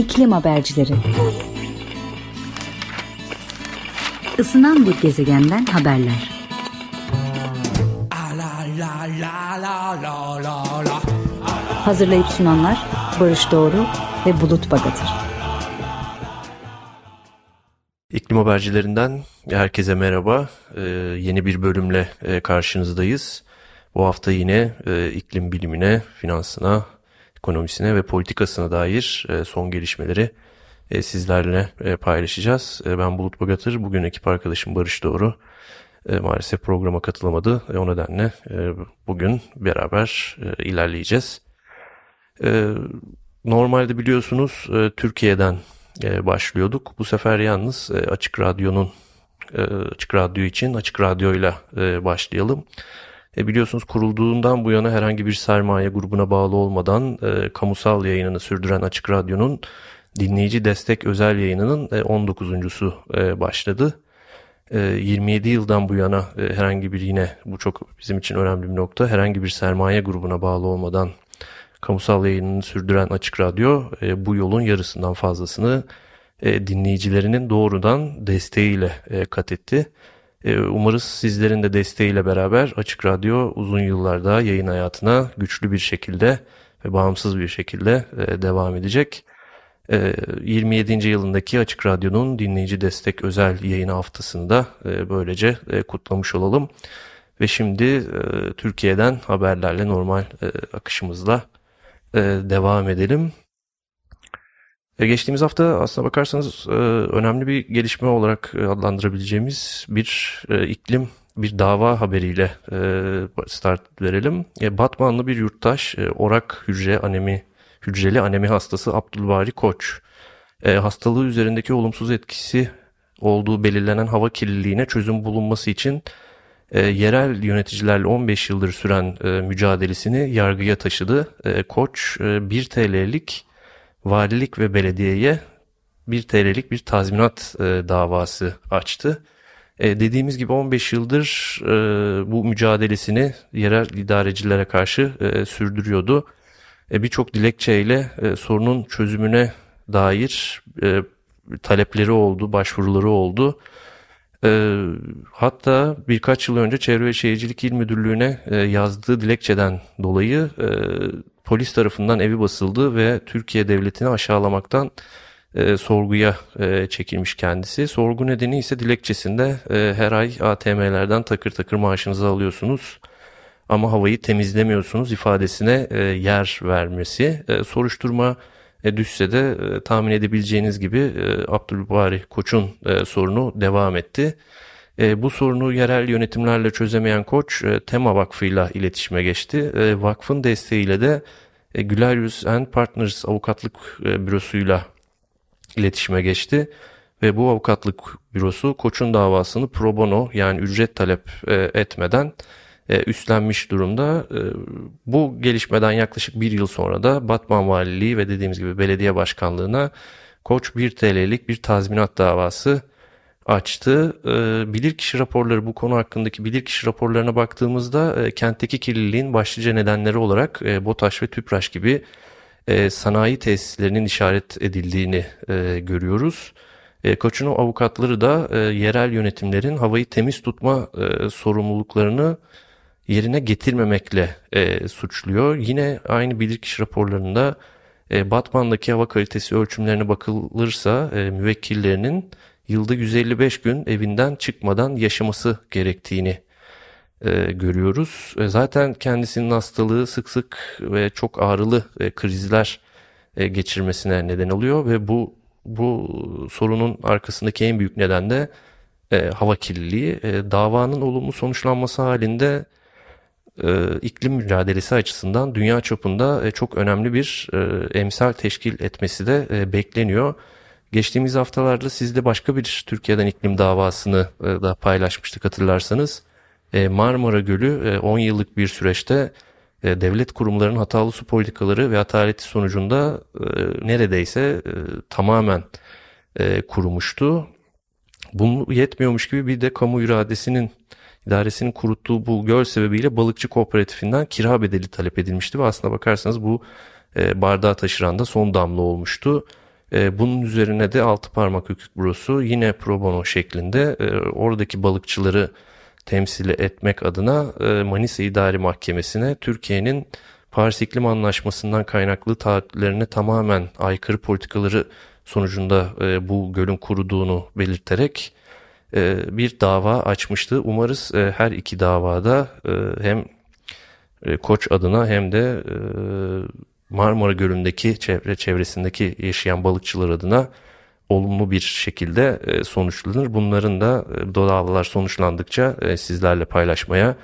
İklim Habercileri Isınan bir gezegenden haberler. Hazırlayıp sunanlar Barış Doğru ve Bulut Bagatır. İklim habercilerinden herkese merhaba. Ee, yeni bir bölümle e, karşınızdayız. Bu hafta yine e, iklim bilimine, finansına, ekonomisine ve politikasına dair e, son gelişmeleri e, sizlerle e, paylaşacağız. Ben Bulut Bagatır, bugün ekip arkadaşım Barış Doğru maalesef programa katılamadı. O nedenle bugün beraber ilerleyeceğiz. Normalde biliyorsunuz Türkiye'den başlıyorduk. Bu sefer yalnız Açık Radyo'nun Açık Radyo için Açık Radyo'yla e, başlayalım. E biliyorsunuz kurulduğundan bu yana herhangi bir sermaye grubuna bağlı olmadan e, kamusal yayınını sürdüren Açık Radyo'nun dinleyici destek özel yayınının e, 19.sü e, başladı. E, 27 yıldan bu yana e, herhangi bir yine bu çok bizim için önemli bir nokta herhangi bir sermaye grubuna bağlı olmadan kamusal yayınını sürdüren Açık Radyo e, bu yolun yarısından fazlasını e, dinleyicilerinin doğrudan desteğiyle e, kat etti. E, umarız sizlerin de desteğiyle beraber Açık Radyo uzun yıllarda yayın hayatına güçlü bir şekilde ve bağımsız bir şekilde e, devam edecek. 27. E, yılındaki Açık Radyo'nun dinleyici destek özel yayın haftasını da böylece kutlamış olalım. Ve şimdi Türkiye'den haberlerle normal akışımızla devam edelim. E, geçtiğimiz hafta aslına bakarsanız e, önemli bir gelişme olarak e, adlandırabileceğimiz bir iklim, bir dava haberiyle start verelim. Batmanlı bir yurttaş orak hücre anemi, hücreli anemi hastası Abdülbari Koç hastalığı üzerindeki olumsuz etkisi olduğu belirlenen hava kirliliğine çözüm bulunması için yerel yöneticilerle 15 yıldır süren mücadelesini yargıya taşıdı. Koç 1 TL'lik valilik ve belediyeye 1 TL'lik bir tazminat e, davası açtı. E, dediğimiz gibi 15 yıldır e, bu mücadelesini yerel idarecilere karşı e, sürdürüyordu. E, Birçok dilekçeyle e, sorunun çözümüne dair e, talepleri oldu, başvuruları oldu. E, hatta birkaç yıl önce Çevre ve Şehircilik İl Müdürlüğü'ne e, yazdığı dilekçeden dolayı e, polis tarafından evi basıldı ve Türkiye devletini aşağılamaktan e, sorguya e, çekilmiş kendisi. Sorgu nedeni ise dilekçesinde e, her ay ATM'lerden takır takır maaşınızı alıyorsunuz ama havayı temizlemiyorsunuz ifadesine e, yer vermesi. E, soruşturma e, düşse de e, tahmin edebileceğiniz gibi e, Abdülbari Koç'un e, sorunu devam etti. E, bu sorunu yerel yönetimlerle çözemeyen Koç e, Tema Vakfı ile iletişime geçti. E, vakfın desteğiyle de e, Gülarius and Partners avukatlık e, bürosuyla iletişime geçti. Ve bu avukatlık bürosu Koç'un davasını pro bono yani ücret talep e, etmeden e, üstlenmiş durumda. E, bu gelişmeden yaklaşık bir yıl sonra da Batman Valiliği ve dediğimiz gibi belediye başkanlığına Koç 1 TL'lik bir tazminat davası açtı. E, bilirkişi raporları bu konu hakkındaki bilirkişi raporlarına baktığımızda e, kentteki kirliliğin başlıca nedenleri olarak e, BOTAŞ ve TÜPRAŞ gibi e, sanayi tesislerinin işaret edildiğini görüyoruz. E, Koç'un avukatları da yerel yönetimlerin havayı temiz tutma sorumluluklarını yerine getirmemekle suçluyor. Yine aynı bilirkişi raporlarında Batman'daki hava kalitesi ölçümlerine bakılırsa müvekkillerinin yılda 155 gün evinden çıkmadan yaşaması gerektiğini e, görüyoruz. E, zaten kendisinin hastalığı sık sık ve çok ağrılı e, krizler e, geçirmesine neden oluyor ve bu bu sorunun arkasındaki en büyük neden de e, hava kirliliği. E, davanın olumlu sonuçlanması halinde e, iklim mücadelesi açısından dünya çapında e, çok önemli bir e, emsal teşkil etmesi de e, bekleniyor. Geçtiğimiz haftalarda sizde başka bir Türkiye'den iklim davasını e, da paylaşmıştık hatırlarsanız. E, Marmara Gölü 10 e, yıllık bir süreçte devlet kurumlarının hatalı su politikaları ve ataleti sonucunda neredeyse tamamen kurumuştu. Bunu yetmiyormuş gibi bir de kamu iradesinin idaresinin kuruttuğu bu göl sebebiyle balıkçı kooperatifinden kira bedeli talep edilmişti ve aslına bakarsanız bu bardağı taşıran da son damla olmuştu. E, bunun üzerine de altı parmak hukuk bürosu yine pro bono şeklinde e, oradaki balıkçıları temsil etmek adına e, Manisa İdari Mahkemesi'ne Türkiye'nin Paris İklim Anlaşması'ndan kaynaklı taahhütlerine tamamen aykırı politikaları sonucunda bu gölün kuruduğunu belirterek bir dava açmıştı. Umarız her iki davada hem Koç adına hem de Marmara Gölü'ndeki çevre çevresindeki yaşayan balıkçılar adına olumlu bir şekilde e, sonuçlanır. Bunların da e, davalar sonuçlandıkça e, sizlerle paylaşmaya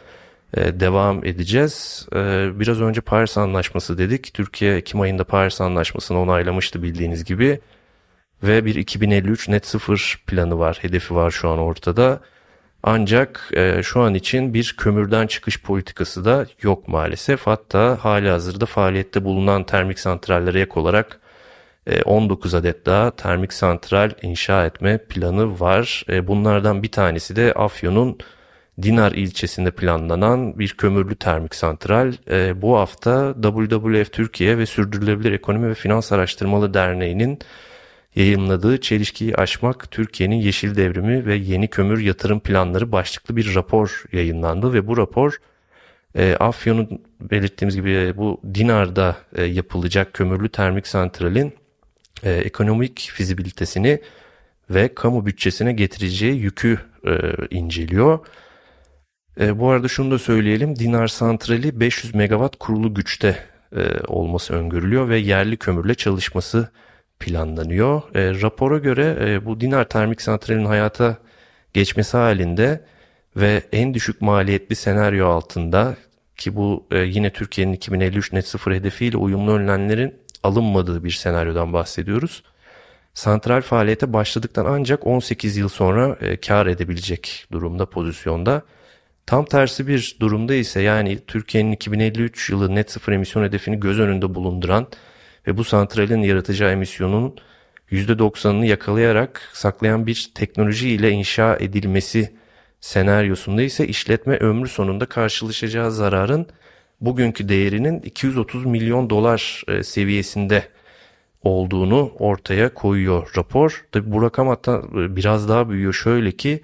devam edeceğiz. Biraz önce Paris Anlaşması dedik. Türkiye Ekim ayında Paris Anlaşması'nı onaylamıştı bildiğiniz gibi. Ve bir 2053 net sıfır planı var, hedefi var şu an ortada. Ancak e, şu an için bir kömürden çıkış politikası da yok maalesef. Hatta hali hazırda faaliyette bulunan termik santrallere ek olarak 19 adet daha termik santral inşa etme planı var. Bunlardan bir tanesi de Afyon'un Dinar ilçesinde planlanan bir kömürlü termik santral e, bu hafta WWF Türkiye ve Sürdürülebilir Ekonomi ve Finans Araştırmalı Derneği'nin yayınladığı Çelişkiyi Aşmak Türkiye'nin Yeşil Devrimi ve Yeni Kömür Yatırım Planları başlıklı bir rapor yayınlandı ve bu rapor e, Afyon'un belirttiğimiz gibi bu Dinar'da e, yapılacak kömürlü termik santralin e, ekonomik fizibilitesini ve kamu bütçesine getireceği yükü e, inceliyor. E, bu arada şunu da söyleyelim. Dinar santrali 500 megawatt kurulu güçte e, olması öngörülüyor ve yerli kömürle çalışması planlanıyor. E, rapora göre e, bu Dinar termik santralinin hayata geçmesi halinde ve en düşük maliyetli senaryo altında ki bu e, yine Türkiye'nin 2053 net sıfır hedefiyle uyumlu önlemlerin alınmadığı bir senaryodan bahsediyoruz. Santral faaliyete başladıktan ancak 18 yıl sonra e, kar edebilecek durumda pozisyonda. Tam tersi bir durumda ise yani Türkiye'nin 2053 yılı net sıfır emisyon hedefini göz önünde bulunduran ve bu santralin yaratacağı emisyonun %90'ını yakalayarak saklayan bir teknoloji ile inşa edilmesi senaryosunda ise işletme ömrü sonunda karşılaşacağı zararın bugünkü değerinin 230 milyon dolar e, seviyesinde olduğunu ortaya koyuyor rapor. Tabi bu rakam hatta e, biraz daha büyüyor şöyle ki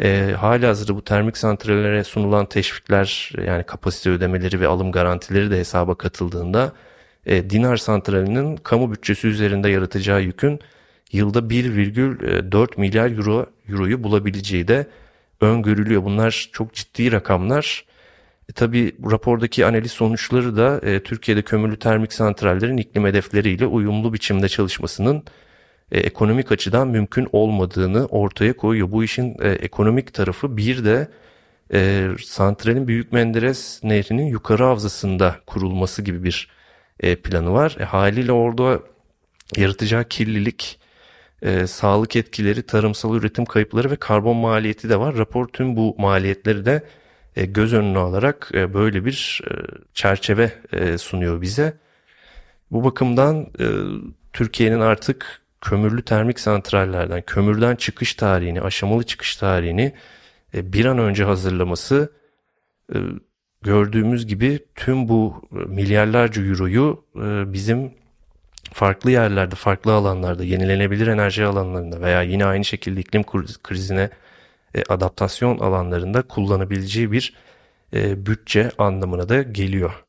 e, hali hazırda bu termik santrallere sunulan teşvikler yani kapasite ödemeleri ve alım garantileri de hesaba katıldığında e, Dinar santralinin kamu bütçesi üzerinde yaratacağı yükün yılda 1,4 milyar euro euroyu bulabileceği de öngörülüyor. Bunlar çok ciddi rakamlar. E, tabii rapordaki analiz sonuçları da e, Türkiye'de kömürlü termik santrallerin iklim hedefleriyle uyumlu biçimde çalışmasının e, ekonomik açıdan mümkün olmadığını ortaya koyuyor. Bu işin e, ekonomik tarafı bir de e, santralin Büyük Menderes Nehri'nin yukarı havzasında kurulması gibi bir e, planı var. E, haliyle orada yaratacağı kirlilik, e, sağlık etkileri, tarımsal üretim kayıpları ve karbon maliyeti de var. Rapor tüm bu maliyetleri de e, göz önüne alarak e, böyle bir e, çerçeve e, sunuyor bize. Bu bakımdan e, Türkiye'nin artık kömürlü termik santrallerden kömürden çıkış tarihini, aşamalı çıkış tarihini e, bir an önce hazırlaması e, gördüğümüz gibi tüm bu e, milyarlarca euroyu bizim farklı yerlerde, farklı alanlarda, yenilenebilir enerji alanlarında veya yine aynı şekilde iklim krizine adaptasyon alanlarında kullanabileceği bir bütçe anlamına da geliyor.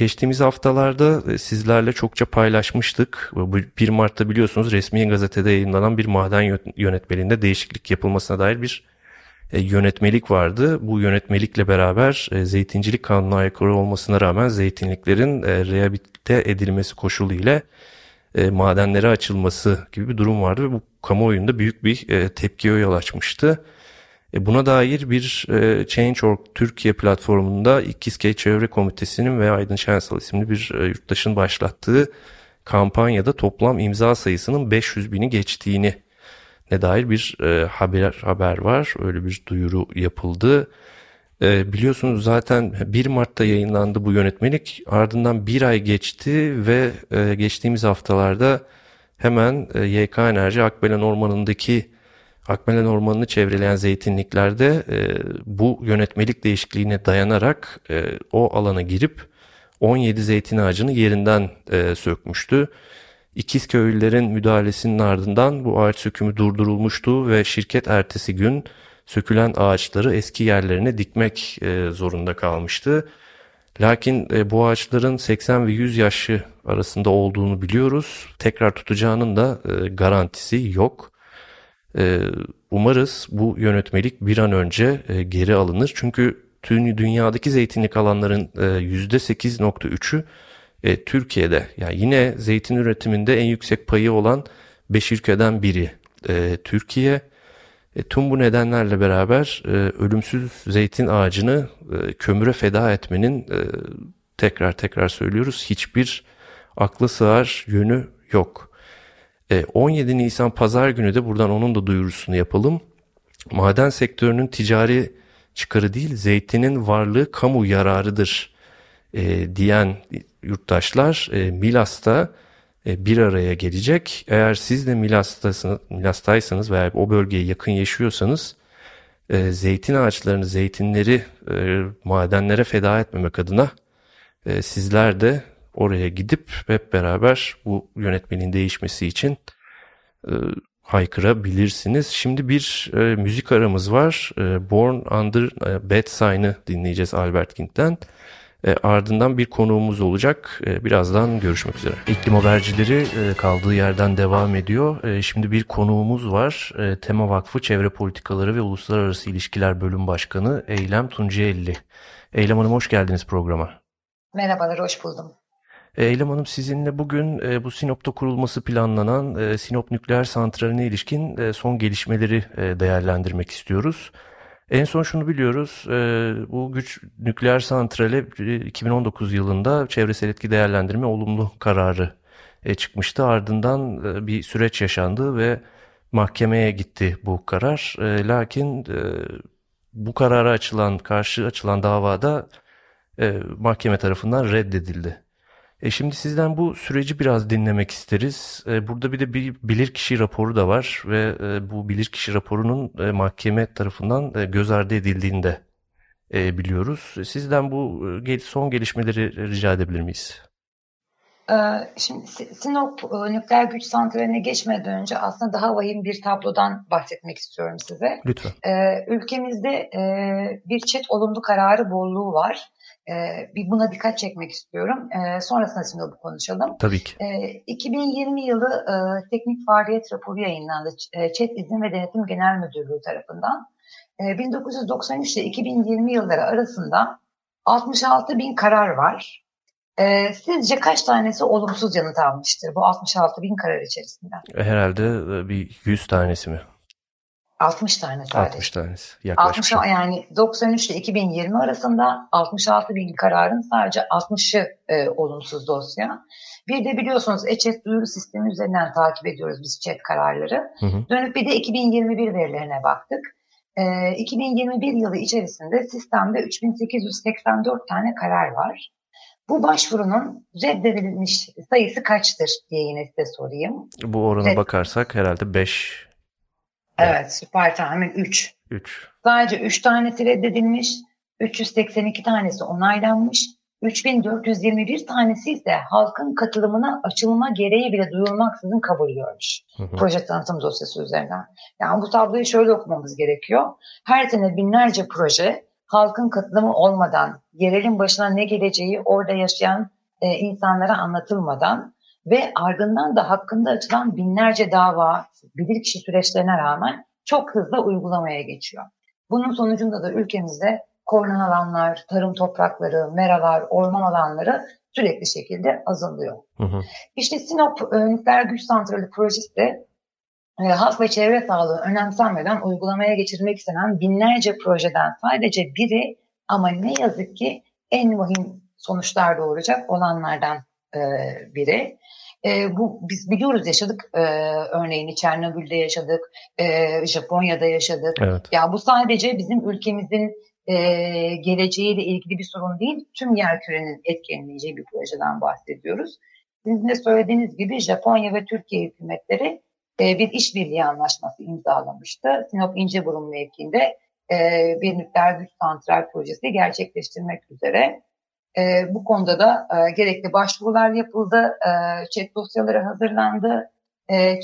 Geçtiğimiz haftalarda e, sizlerle çokça paylaşmıştık. 1 Mart'ta biliyorsunuz resmi gazetede yayınlanan bir maden yönetmeliğinde değişiklik yapılmasına dair bir e, yönetmelik vardı. Bu yönetmelikle beraber e, zeytincilik kanuna aykırı olmasına rağmen zeytinliklerin rehabilite edilmesi koşulu ile madenlere açılması gibi bir durum vardı ve bu kamuoyunda büyük bir tepkiye yol açmıştı. E, buna dair bir e, Change.org Türkiye platformunda İkizköy Çevre Komitesi'nin ve Aydın Şensal isimli bir e, yurttaşın başlattığı kampanyada toplam imza sayısının 500 bini geçtiğini ne dair bir e, haber haber var. Öyle bir duyuru yapıldı. E, biliyorsunuz zaten 1 Mart'ta yayınlandı bu yönetmelik. Ardından bir ay geçti ve e, geçtiğimiz haftalarda hemen e, YK Enerji Akbelen Ormanı'ndaki Akmelen Ormanı'nı çevreleyen zeytinliklerde e, bu yönetmelik değişikliğine dayanarak e, o alana girip 17 zeytin ağacını yerinden e, sökmüştü. İkizköylülerin müdahalesinin ardından bu ağaç sökümü durdurulmuştu ve şirket ertesi gün sökülen ağaçları eski yerlerine dikmek e, zorunda kalmıştı. Lakin e, bu ağaçların 80 ve 100 yaşı arasında olduğunu biliyoruz. Tekrar tutacağının da e, garantisi yok. Umarız bu yönetmelik bir an önce geri alınır. Çünkü tüm dünyadaki zeytinlik alanların e, %8.3'ü e, Türkiye'de. Yani yine zeytin üretiminde en yüksek payı olan 5 ülkeden biri e, Türkiye. E, tüm bu nedenlerle beraber e, ölümsüz zeytin ağacını e, kömüre feda etmenin e, tekrar tekrar söylüyoruz hiçbir aklı sığar yönü yok. E, 17 Nisan pazar günü de buradan onun da duyurusunu yapalım. Maden sektörünün ticari çıkarı değil zeytinin varlığı kamu yararıdır e, diyen yurttaşlar e, Milas'ta e, bir araya gelecek. Eğer siz de Milas'taysanız veya o bölgeye yakın yaşıyorsanız e, zeytin ağaçlarını, zeytinleri e, madenlere feda etmemek adına e, sizler de oraya gidip hep beraber bu yönetmenin değişmesi için e, haykırabilirsiniz. Şimdi bir e, müzik aramız var. E, Born Under Bad Sign'ı dinleyeceğiz Albert King'den. E, ardından bir konuğumuz olacak. E, birazdan görüşmek üzere. İklim habercileri e, kaldığı yerden devam ediyor. E, şimdi bir konuğumuz var. E, Tema Vakfı Çevre Politikaları ve Uluslararası İlişkiler Bölüm Başkanı Eylem Tuncelli. Eylem Hanım hoş geldiniz programa. Merhabalar, hoş buldum. E, Eylem Hanım sizinle bugün e, bu Sinop'ta kurulması planlanan e, Sinop Nükleer Santrali'ne ilişkin e, son gelişmeleri e, değerlendirmek istiyoruz. En son şunu biliyoruz, e, bu güç nükleer santrale 2019 yılında çevresel etki değerlendirme olumlu kararı e, çıkmıştı. Ardından e, bir süreç yaşandı ve mahkemeye gitti bu karar. E, lakin e, bu karara açılan, karşı açılan davada e, mahkeme tarafından reddedildi. E şimdi sizden bu süreci biraz dinlemek isteriz. E, burada bir de bir bilirkişi raporu da var ve e, bu bilirkişi raporunun e, mahkeme tarafından e, göz ardı edildiğinde e, biliyoruz. Sizden bu e, son gelişmeleri rica edebilir miyiz? E, şimdi Sinop e, nükleer güç santraline geçmeden önce aslında daha vahim bir tablodan bahsetmek istiyorum size. Lütfen. Ülkemizde bir çet olumlu kararı bolluğu var. Ee, bir buna dikkat çekmek istiyorum. E, sonrasında şimdi bu konuşalım. Tabii ki. E, ee, 2020 yılı e, teknik faaliyet raporu yayınlandı. E, ÇED İzin ve Denetim Genel Müdürlüğü tarafından. E, 1993 ile 2020 yılları arasında 66 bin karar var. E, sizce kaç tanesi olumsuz yanıt almıştır bu 66 bin karar içerisinde? Herhalde e, bir 100 tanesi mi? 60 tane sadece. 60 tanesi yaklaşık. 60, yani 93 ile 2020 arasında 66 bin kararın sadece 60'ı e, olumsuz dosya. Bir de biliyorsunuz e-chat duyuru sistemi üzerinden takip ediyoruz biz chat kararları. Hı hı. Dönüp bir de 2021 verilerine baktık. E, 2021 yılı içerisinde sistemde 3884 tane karar var. Bu başvurunun reddedilmiş sayısı kaçtır diye yine size sorayım. Bu orana Red... bakarsak herhalde 5 Evet süper tahmin 3. 3. Sadece 3 tanesi reddedilmiş, 382 tanesi onaylanmış, 3421 tanesi ise halkın katılımına açılma gereği bile duyulmaksızın kabul görmüş. Hı hı. Proje tanıtım dosyası üzerinden. Yani bu tabloyu şöyle okumamız gerekiyor. Her sene binlerce proje halkın katılımı olmadan, yerelin başına ne geleceği orada yaşayan e, insanlara anlatılmadan ve ardından da hakkında açılan binlerce dava, bilirkişi süreçlerine rağmen çok hızlı uygulamaya geçiyor. Bunun sonucunda da ülkemizde korunan alanlar, tarım toprakları, meralar, orman alanları sürekli şekilde azalıyor. Hı hı. İşte Sinop e, Nükleer Güç Santrali projesi de e, halk ve çevre sağlığı önemsenmeden uygulamaya geçirmek istenen binlerce projeden sadece biri ama ne yazık ki en mühim sonuçlar doğuracak olanlardan e, biri. E, bu biz biliyoruz yaşadık e, örneğini Çernobül'de yaşadık, e, Japonya'da yaşadık. Evet. Ya bu sadece bizim ülkemizin e, geleceğiyle ilgili bir sorun değil, tüm yer kürenin etkileneceği bir projeden bahsediyoruz. Sizin de söylediğiniz gibi Japonya ve Türkiye hükümetleri e, bir işbirliği anlaşması imzalamıştı. Sinop İnceburun mevkiinde e, bir nükleer güç santral projesi gerçekleştirmek üzere. E, bu konuda da e, gerekli başvurular yapıldı, e, chat dosyaları hazırlandı. E,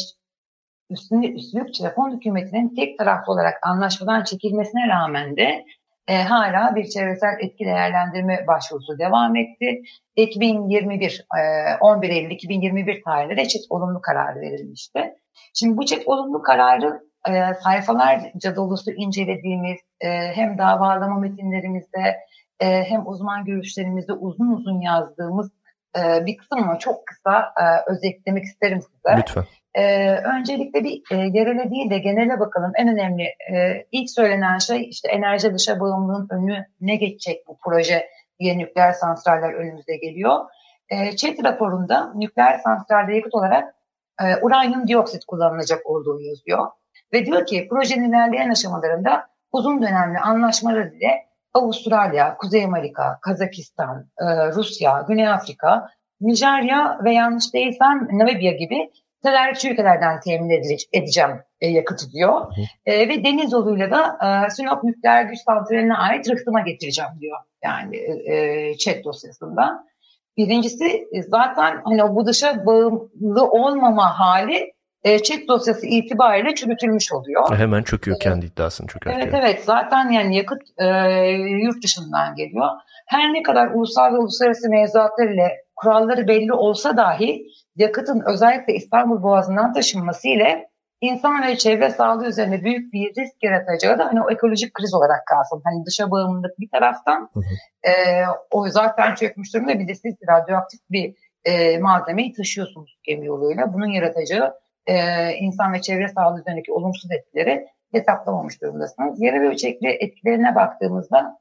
üstünlük, üstünlük Japon hükümetinin tek taraflı olarak anlaşmadan çekilmesine rağmen de e, hala bir çevresel etki değerlendirme başvurusu devam etti. 2021, e, 11 Eylül 2021 tarihinde de çift olumlu kararı verilmişti. Şimdi bu çift olumlu kararı e, sayfalarca dolusu incelediğimiz e, hem davalama metinlerimizde e, hem uzman görüşlerimizde uzun uzun yazdığımız e, bir kısım ama çok kısa e, özetlemek isterim size. Lütfen. E, öncelikle bir e, yerele değil de genele bakalım. En önemli e, ilk söylenen şey işte enerji dışa bağımlılığın önü ne geçecek bu proje diye nükleer santraller önümüze geliyor. E, ÇED raporunda nükleer santralde yakıt olarak e, uranyum dioksit kullanılacak olduğu yazıyor. Ve diyor ki projenin ilerleyen aşamalarında uzun dönemli anlaşmalar ile Avustralya, Kuzey Amerika, Kazakistan, e, Rusya, Güney Afrika, Nijerya ve yanlış değilsem Namibya gibi tedarikçi ülkelerden temin edeceğim e, yakıtı diyor. E, ve deniz yoluyla da e, Sinop nükleer güç santraline ait rıhtıma getireceğim diyor. Yani e, chat dosyasında. Birincisi zaten hani bu dışa bağımlı olmama hali e, chat dosyası itibariyle çürütülmüş oluyor. Hemen çöküyor kendi iddiasını çökertiyor. Evet evet zaten yani yakıt e, yurt dışından geliyor. Her ne kadar ulusal ve uluslararası mevzuatlar ile kuralları belli olsa dahi yakıtın özellikle İstanbul Boğazı'ndan taşınması ile insan ve çevre sağlığı üzerine büyük bir risk yaratacağı da hani o ekolojik kriz olarak kalsın. Hani dışa bağımlılık bir taraftan hı hı. E, o zaten çökmüş durumda bir de siz radyoaktif bir e, malzemeyi taşıyorsunuz gemi yoluyla. Bunun yaratacağı e, insan ve çevre sağlığı üzerindeki olumsuz etkileri hesaplamamış durumdasınız. Yarı ölçekli etkilerine baktığımızda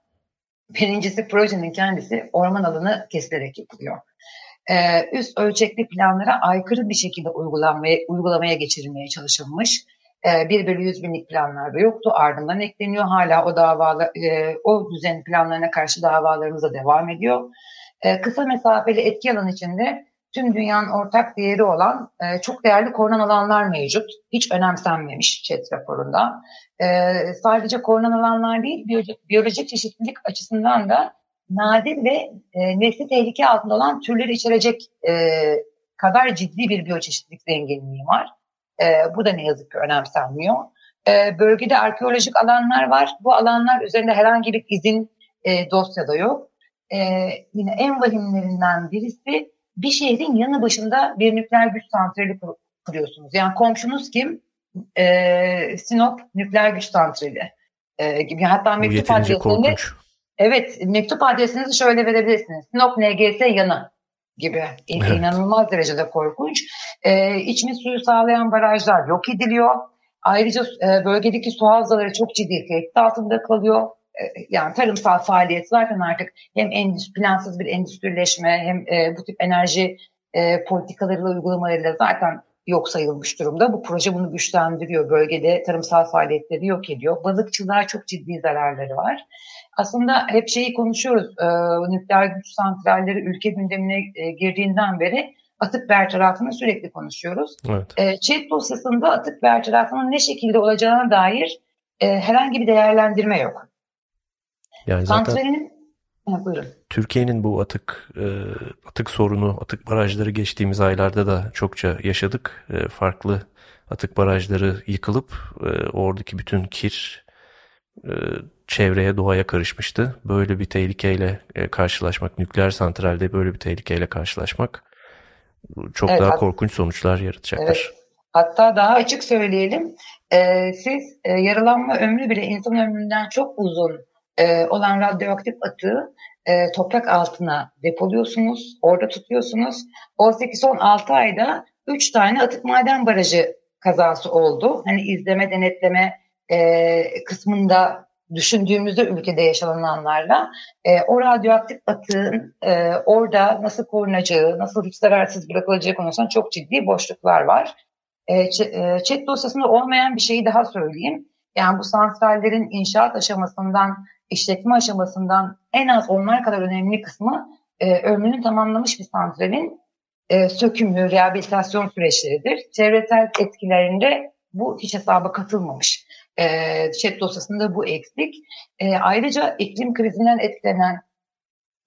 birincisi projenin kendisi orman alanı kesilerek yapılıyor. Ee, üst ölçekli planlara aykırı bir şekilde uygulanmaya, uygulamaya geçirilmeye çalışılmış. Ee, 1 bölü 100 binlik planlarda yoktu. Ardından ekleniyor. Hala o davalar, e, o düzen planlarına karşı davalarımız da devam ediyor. Ee, kısa mesafeli etki alanı içinde tüm dünyanın ortak değeri olan e, çok değerli korunan alanlar mevcut. Hiç önemsenmemiş ÇED raporunda. E, sadece korunan alanlar değil, biyolojik, biyolojik çeşitlilik açısından da nadir ve e, nesli tehlike altında olan türleri içerecek e, kadar ciddi bir biyoçeşitlilik zenginliği var. E, bu da ne yazık ki önemsenmiyor. E, bölgede arkeolojik alanlar var. Bu alanlar üzerinde herhangi bir izin e, dosyada yok. E, yine en vahimlerinden birisi bir şehrin yanı başında bir nükleer güç santrali kur, kuruyorsunuz. Yani komşunuz kim? E, Sinop nükleer güç santrali e, gibi. Hatta mektup adresinde Evet, mektup adresinizi şöyle verebilirsiniz. Sinop NGS yanı gibi. Evet. İnanılmaz derecede korkunç. E, içme suyu sağlayan barajlar yok ediliyor. Ayrıca e, bölgedeki su havzaları çok ciddi tehdit altında kalıyor. E, yani tarımsal faaliyet zaten artık hem endüstri, plansız bir endüstrileşme hem e, bu tip enerji e, politikalarıyla uygulamalarıyla zaten yok sayılmış durumda. Bu proje bunu güçlendiriyor. Bölgede tarımsal faaliyetleri yok ediyor. Balıkçılığa çok ciddi zararları var. Aslında hep şeyi konuşuyoruz. E, nükleer güç santralleri ülke gündemine e, girdiğinden beri atık bertarafını sürekli konuşuyoruz. Evet. E, chat dosyasında atık bertarafının ne şekilde olacağına dair e, herhangi bir değerlendirme yok. Yani zaten Santralin... Türkiye'nin bu atık e, atık sorunu, atık barajları geçtiğimiz aylarda da çokça yaşadık. E, farklı atık barajları yıkılıp e, oradaki bütün kir çevreye, doğaya karışmıştı. Böyle bir tehlikeyle karşılaşmak, nükleer santralde böyle bir tehlikeyle karşılaşmak çok evet, daha korkunç sonuçlar yaratacaktır. Evet. Hatta daha açık söyleyelim, siz yaralanma ömrü bile insan ömründen çok uzun e, olan radyoaktif atığı e, toprak altına depoluyorsunuz, orada tutuyorsunuz. 18-16 ayda 3 tane atık maden barajı kazası oldu. Hani izleme, denetleme e, kısmında düşündüğümüzde ülkede yaşananlarla e, o radyoaktif atığın e, orada nasıl korunacağı, nasıl hiç zararsız bırakılacağı konusunda çok ciddi boşluklar var. E, chat dosyasında olmayan bir şeyi daha söyleyeyim. Yani bu santrallerin inşaat aşamasından işletme aşamasından en az onlar kadar önemli kısmı e, ömrünü tamamlamış bir santralin e, sökümü, rehabilitasyon süreçleridir. Çevresel etkilerinde bu hiç hesaba katılmamış. E, chat dosyasında bu eksik. E, ayrıca iklim krizinden etkilenen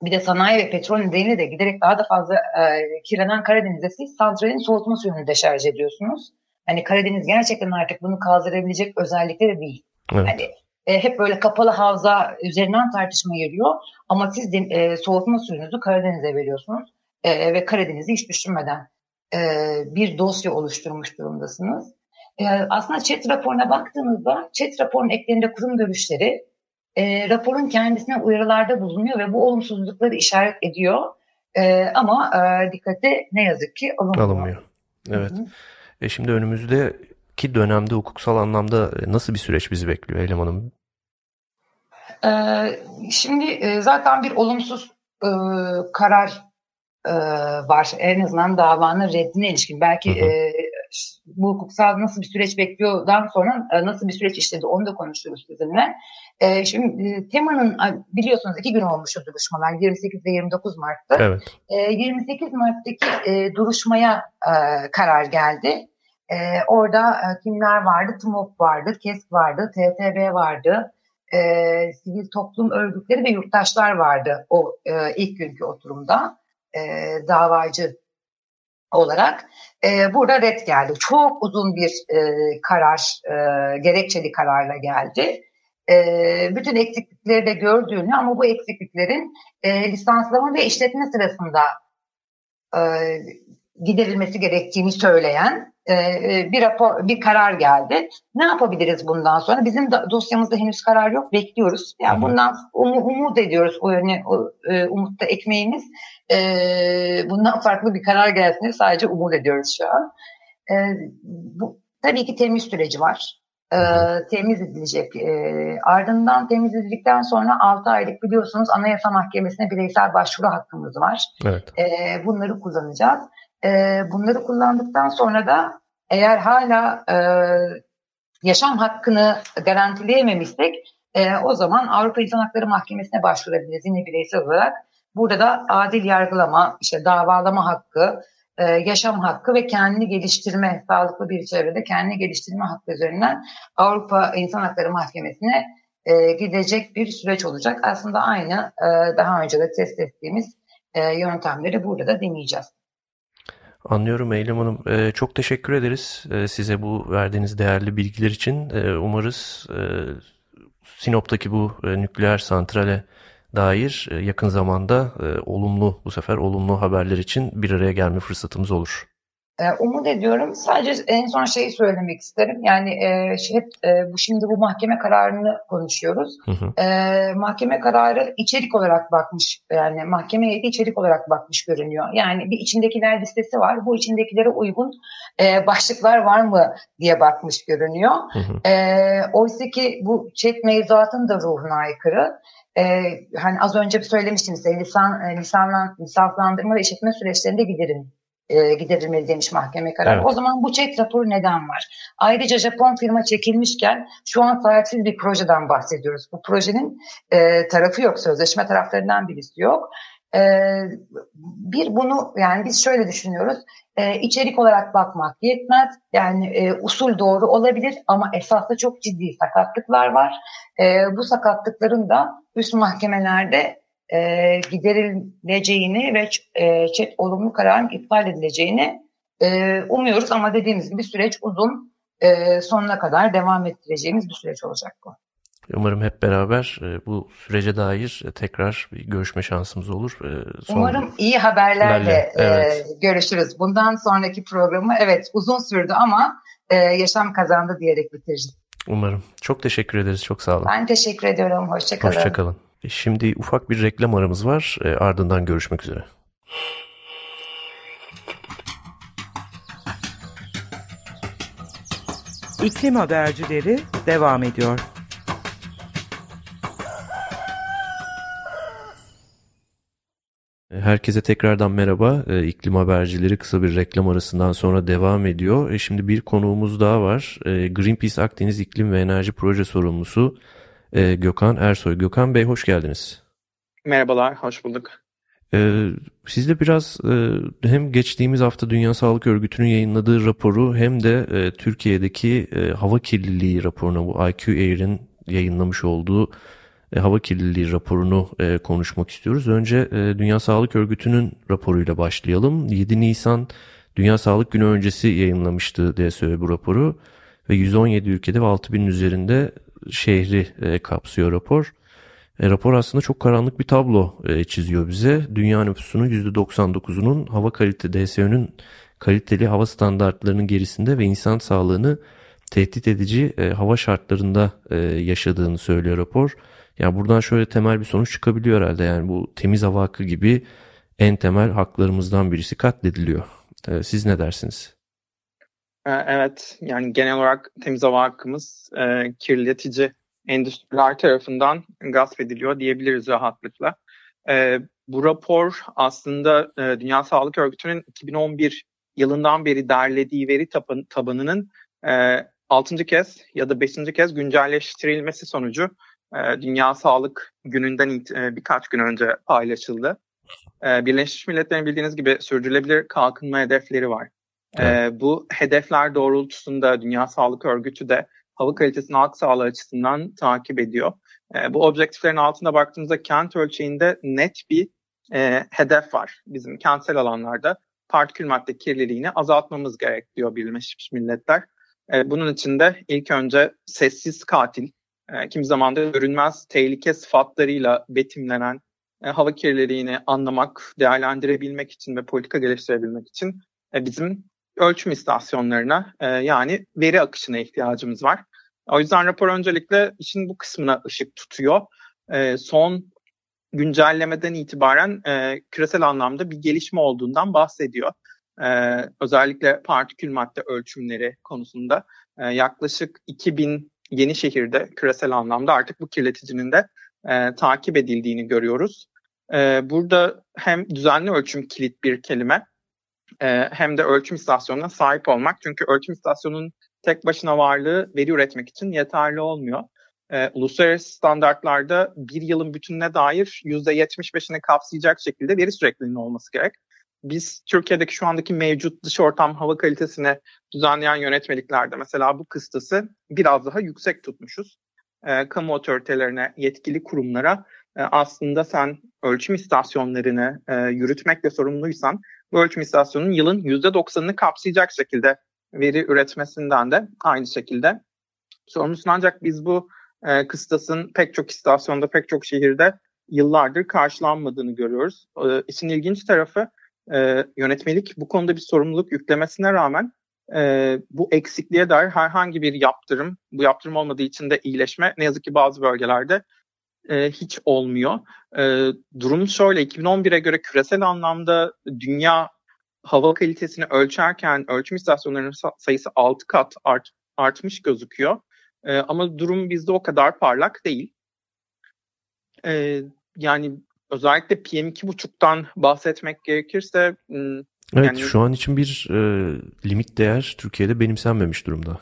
bir de sanayi ve petrol nedeniyle de giderek daha da fazla e, kirlenen Karadeniz'de siz santralin soğutma suyunu deşarj ediyorsunuz. Hani Karadeniz gerçekten artık bunu kaldırabilecek özellikte de değil. Evet. Hani e, hep böyle kapalı havza üzerinden tartışma geliyor. Ama siz de, e, soğutma suyunuzu Karadeniz'e veriyorsunuz. E, ve Karadeniz'i hiç düşünmeden e, bir dosya oluşturmuş durumdasınız. E, aslında chat raporuna baktığınızda chat raporun eklerinde kurum görüşleri e, raporun kendisine uyarılarda bulunuyor ve bu olumsuzlukları işaret ediyor. E, ama e, dikkate ne yazık ki alınmıyor. Alınmıyor. Evet. Hı-hı. E şimdi önümüzdeki dönemde hukuksal anlamda e, nasıl bir süreç bizi bekliyor Eylem Hanım? Ee, şimdi e, zaten bir olumsuz e, karar e, var. En azından davanın reddine ilişkin. Belki hı hı. E, bu hukuksal nasıl bir süreç bekliyordan sonra e, nasıl bir süreç işledi onu da konuşuyoruz sizinle. E, şimdi e, temanın biliyorsunuz iki gün olmuş o duruşmalar 28 ve 29 Mart'ta. Evet. E, 28 Mart'taki e, duruşmaya e, karar geldi. E, orada e, kimler vardı? TMOP vardı, KESK vardı, TTB vardı, e, sivil toplum örgütleri ve yurttaşlar vardı o e, ilk günkü oturumda e, davacı olarak. E, burada red geldi. Çok uzun bir e, karar, e, gerekçeli kararla geldi. E, bütün eksiklikleri de gördüğünü ama bu eksikliklerin e, lisanslama ve işletme sırasında e, giderilmesi gerektiğini söyleyen e, e, bir rapor, bir karar geldi. Ne yapabiliriz bundan sonra? Bizim da, dosyamızda henüz karar yok, bekliyoruz. Yani bundan um, umut ediyoruz o o, e, umutta ekmeğimiz. Bundan farklı bir karar gelsin sadece umut ediyoruz şu an. Bu tabii ki temiz süreci var. E, temiz edilecek. E, ardından temiz edildikten sonra 6 aylık biliyorsunuz Anayasa Mahkemesi'ne bireysel başvuru hakkımız var. Evet. E, bunları kullanacağız. E, bunları kullandıktan sonra da eğer hala e, yaşam hakkını garantileyememişsek e, o zaman Avrupa İnsan Hakları Mahkemesi'ne başvurabiliriz yine bireysel olarak. Burada da adil yargılama, işte davalama hakkı, e, yaşam hakkı ve kendini geliştirme, sağlıklı bir çevrede kendini geliştirme hakkı üzerinden Avrupa İnsan Hakları Mahkemesi'ne e, gidecek bir süreç olacak. Aslında aynı e, daha önce de test ettiğimiz e, yöntemleri burada da deneyeceğiz. Anlıyorum Eylem Hanım. Ee, çok teşekkür ederiz ee, size bu verdiğiniz değerli bilgiler için. Ee, umarız e, Sinop'taki bu e, nükleer santrale dair e, yakın zamanda e, olumlu bu sefer olumlu haberler için bir araya gelme fırsatımız olur. E, umut ediyorum. Sadece en son şeyi söylemek isterim. Yani e, hep e, bu şimdi bu mahkeme kararını konuşuyoruz. Hı hı. E, mahkeme kararı içerik olarak bakmış. Yani mahkeme heyeti içerik olarak bakmış görünüyor. Yani bir içindekiler listesi var. Bu içindekilere uygun e, başlıklar var mı diye bakmış görünüyor. Hı hı. E, Oysa ki bu chat mevzuatın da ruhuna aykırı. Ee, hani az önce söylemiştim size lisan, e, lisanlan, lisanslandırma ve işletme süreçlerinde giderin e, giderilmeli demiş mahkeme kararı. Evet. O zaman bu çek raporu neden var? Ayrıca Japon firma çekilmişken şu an sahipsiz bir projeden bahsediyoruz. Bu projenin e, tarafı yok, sözleşme taraflarından birisi yok. E, bir bunu yani biz şöyle düşünüyoruz. E, içerik olarak bakmak yetmez. Yani e, usul doğru olabilir ama esasda çok ciddi sakatlıklar var. E, bu sakatlıkların da üst mahkemelerde e, giderileceğini ve e, chat olumlu kararın iptal edileceğini e, umuyoruz ama dediğimiz gibi süreç uzun e, sonuna kadar devam ettireceğimiz bir süreç olacak bu. Umarım hep beraber e, bu sürece dair e, tekrar bir görüşme şansımız olur. E, son Umarım iyi haberlerle evet. görüşürüz. Bundan sonraki programı evet uzun sürdü ama yaşam kazandı diyerek bitireceğiz. Umarım. Çok teşekkür ederiz. Çok sağ olun. Ben teşekkür ediyorum. Hoşçakalın. Hoşçakalın. Şimdi ufak bir reklam aramız var. E, ardından görüşmek üzere. İklim habercileri devam ediyor. Herkese tekrardan merhaba. E, iklim habercileri kısa bir reklam arasından sonra devam ediyor. E, şimdi bir konuğumuz daha var. Greenpeace Akdeniz İklim ve Enerji Proje Sorumlusu e, Gökhan Ersoy. Gökhan Bey hoş geldiniz. Merhabalar, hoş bulduk. Ee, siz de biraz e, hem geçtiğimiz hafta Dünya Sağlık Örgütü'nün yayınladığı raporu hem de e, Türkiye'deki e, hava kirliliği raporunu bu IQ Air'in yayınlamış olduğu e, hava kirliliği raporunu e, konuşmak istiyoruz. Önce e, Dünya Sağlık Örgütü'nün raporuyla başlayalım. 7 Nisan Dünya Sağlık Günü öncesi yayınlamıştı DSÖ bu raporu ve 117 ülkede ve 6000'in üzerinde şehri e, kapsıyor rapor. E, rapor aslında çok karanlık bir tablo e, çiziyor bize. Dünya nüfusunun %99'unun hava kalite DSÖ'nün kaliteli hava standartlarının gerisinde ve insan sağlığını tehdit edici e, hava şartlarında e, yaşadığını söylüyor rapor. Yani buradan şöyle temel bir sonuç çıkabiliyor herhalde. Yani bu temiz hava hakkı gibi en temel haklarımızdan birisi katlediliyor. E, siz ne dersiniz? E, evet, yani genel olarak temiz hava hakkımız e, kirletici endüstriler tarafından gasp ediliyor diyebiliriz rahatlıkla. E, bu rapor aslında e, Dünya Sağlık Örgütü'nün 2011 yılından beri derlediği veri taban, tabanının e, 6. kez ya da 5. kez güncelleştirilmesi sonucu e, Dünya Sağlık Günü'nden e, birkaç gün önce paylaşıldı. E, Birleşmiş Milletler'in bildiğiniz gibi sürdürülebilir kalkınma hedefleri var. E, evet. E, bu hedefler doğrultusunda Dünya Sağlık Örgütü de hava kalitesini halk sağlığı açısından takip ediyor. E, bu objektiflerin altında baktığımızda kent ölçeğinde net bir e, hedef var. Bizim kentsel alanlarda partikül madde kirliliğini azaltmamız gerek diyor Birleşmiş Milletler. E, bunun için de ilk önce sessiz katil, e, kimi zaman da görünmez tehlike sıfatlarıyla betimlenen e, hava kirliliğini anlamak, değerlendirebilmek için ve politika geliştirebilmek için e, bizim ölçüm istasyonlarına e, yani veri akışına ihtiyacımız var. O yüzden rapor öncelikle işin bu kısmına ışık tutuyor. E, son güncellemeden itibaren e, küresel anlamda bir gelişme olduğundan bahsediyor. E, özellikle partikül madde ölçümleri konusunda e, yaklaşık 2000 yeni şehirde küresel anlamda artık bu kirleticinin de e, takip edildiğini görüyoruz. E, burada hem düzenli ölçüm kilit bir kelime e, hem de ölçüm istasyonuna sahip olmak. Çünkü ölçüm istasyonunun tek başına varlığı veri üretmek için yeterli olmuyor. E, uluslararası standartlarda bir yılın bütününe dair %75'ini kapsayacak şekilde veri sürekliliğinin olması gerek. Biz Türkiye'deki şu andaki mevcut dış ortam hava kalitesini düzenleyen yönetmeliklerde mesela bu kıstası biraz daha yüksek tutmuşuz. E, kamu otoritelerine, yetkili kurumlara e, aslında sen ölçüm istasyonlarını e, yürütmekle sorumluysan bu ölçüm istasyonunun yılın %90'ını kapsayacak şekilde veri üretmesinden de aynı şekilde sorumlusun. Ancak biz bu e, kıstasın pek çok istasyonda, pek çok şehirde yıllardır karşılanmadığını görüyoruz. E, işin ilginç tarafı e, yönetmelik bu konuda bir sorumluluk yüklemesine rağmen e, bu eksikliğe dair herhangi bir yaptırım, bu yaptırım olmadığı için de iyileşme ne yazık ki bazı bölgelerde e, hiç olmuyor. E, durum şöyle 2011'e göre küresel anlamda dünya hava kalitesini ölçerken ölçüm istasyonlarının sayısı 6 kat art, artmış gözüküyor. E, ama durum bizde o kadar parlak değil. E, yani özellikle PM2.5'tan bahsetmek gerekirse Evet yani, şu an için bir e, limit değer Türkiye'de benimsenmemiş durumda.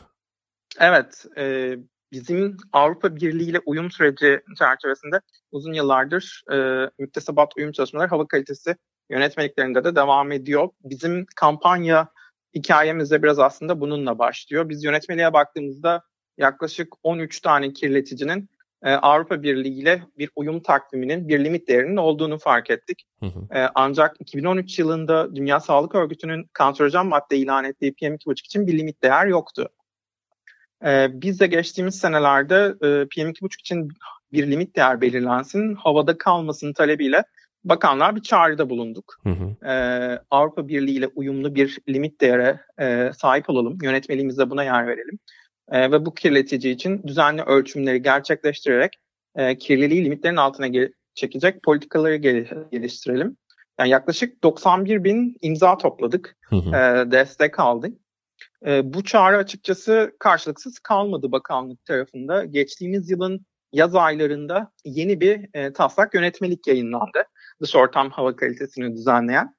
Evet e, bizim Avrupa Birliği ile uyum süreci çerçevesinde uzun yıllardır e, müktesebat uyum çalışmaları hava kalitesi yönetmeliklerinde de devam ediyor. Bizim kampanya hikayemiz de biraz aslında bununla başlıyor. Biz yönetmeliğe baktığımızda yaklaşık 13 tane kirleticinin e, Avrupa Birliği ile bir uyum takviminin bir limit değerinin olduğunu fark ettik. Hı hı. E, ancak 2013 yılında Dünya Sağlık Örgütü'nün kanserojen madde ilan ettiği PM2.5 için bir limit değer yoktu. E, biz de geçtiğimiz senelerde e, PM2.5 için bir limit değer belirlensin, havada kalmasının talebiyle bakanlar bir çağrıda bulunduk. Hı hı. Ee, Avrupa Birliği ile uyumlu bir limit değere e, sahip olalım. Yönetmeliğimizde buna yer verelim. E, ve bu kirletici için düzenli ölçümleri gerçekleştirerek e, kirliliği limitlerin altına gel- çekecek politikaları gel- geliştirelim. Yani yaklaşık 91 bin imza topladık, hı hı. E, destek aldık. E, bu çağrı açıkçası karşılıksız kalmadı bakanlık tarafında. Geçtiğimiz yılın yaz aylarında yeni bir e, taslak yönetmelik yayınlandı. Dış ortam hava kalitesini düzenleyen.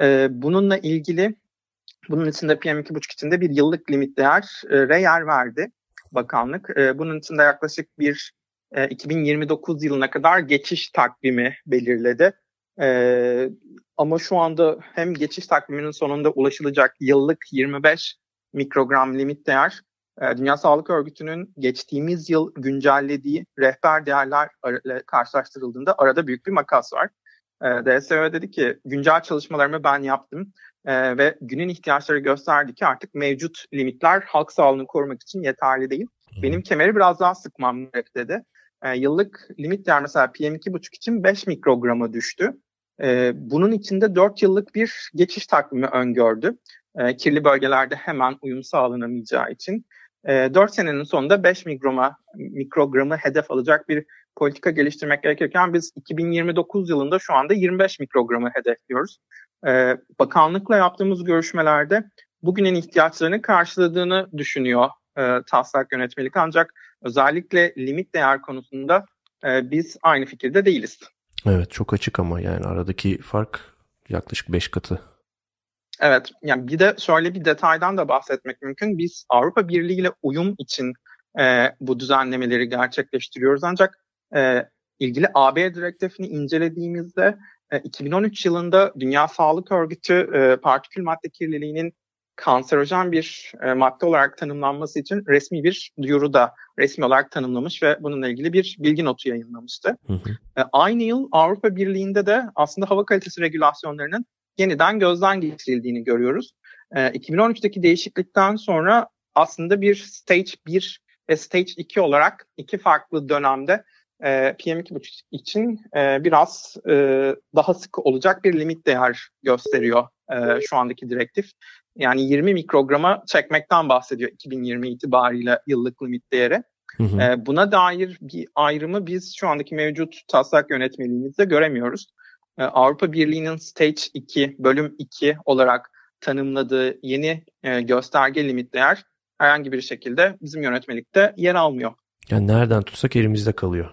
E, bununla ilgili bunun içinde PM2.5 içinde bir yıllık limit değere yer verdi bakanlık. E, bunun içinde yaklaşık bir e, 2029 yılına kadar geçiş takvimi belirledi. E, ama şu anda hem geçiş takviminin sonunda ulaşılacak yıllık 25 mikrogram limit değer e, Dünya Sağlık Örgütü'nün geçtiğimiz yıl güncellediği rehber değerler karşılaştırıldığında arada büyük bir makas var. E, DSO dedi ki güncel çalışmalarımı ben yaptım e, ve günün ihtiyaçları gösterdi ki artık mevcut limitler halk sağlığını korumak için yeterli değil. Benim kemeri biraz daha sıkmam gerek dedi. Yıllık limit değer mesela PM2,5 için 5 mikrograma düştü. Bunun içinde 4 yıllık bir geçiş takvimi öngördü. E, kirli bölgelerde hemen uyum sağlanamayacağı için. E, 4 senenin sonunda 5 mikrograma, mikrogramı hedef alacak bir politika geliştirmek gerekirken biz 2029 yılında şu anda 25 mikrogramı hedefliyoruz. E, bakanlıkla yaptığımız görüşmelerde bugünün ihtiyaçlarını karşıladığını düşünüyor e, taslak yönetmelik ancak özellikle limit değer konusunda e, biz aynı fikirde değiliz. Evet çok açık ama yani aradaki fark yaklaşık 5 katı. Evet yani bir de şöyle bir detaydan da bahsetmek mümkün. Biz Avrupa Birliği ile uyum için e, bu düzenlemeleri gerçekleştiriyoruz ancak e, ilgili AB direktifini incelediğimizde e, 2013 yılında Dünya Sağlık Örgütü e, partikül madde kirliliğinin kanserojen bir e, madde olarak tanımlanması için resmi bir duyuru da resmi olarak tanımlamış ve bununla ilgili bir bilgi notu yayınlamıştı. Hı hı. E, aynı yıl Avrupa Birliği'nde de aslında hava kalitesi regülasyonlarının yeniden gözden geçirildiğini görüyoruz. E, 2013'teki değişiklikten sonra aslında bir Stage 1 ve Stage 2 olarak iki farklı dönemde e, PM2.5 için e, biraz e, daha sık olacak bir limit değer gösteriyor e, şu andaki direktif. Yani 20 mikrograma çekmekten bahsediyor 2020 itibariyle yıllık limit değeri. Hı hı. E, buna dair bir ayrımı biz şu andaki mevcut taslak yönetmeliğimizde göremiyoruz. E, Avrupa Birliği'nin Stage 2, bölüm 2 olarak tanımladığı yeni e, gösterge limit değer herhangi bir şekilde bizim yönetmelikte yer almıyor. Yani nereden tutsak elimizde kalıyor.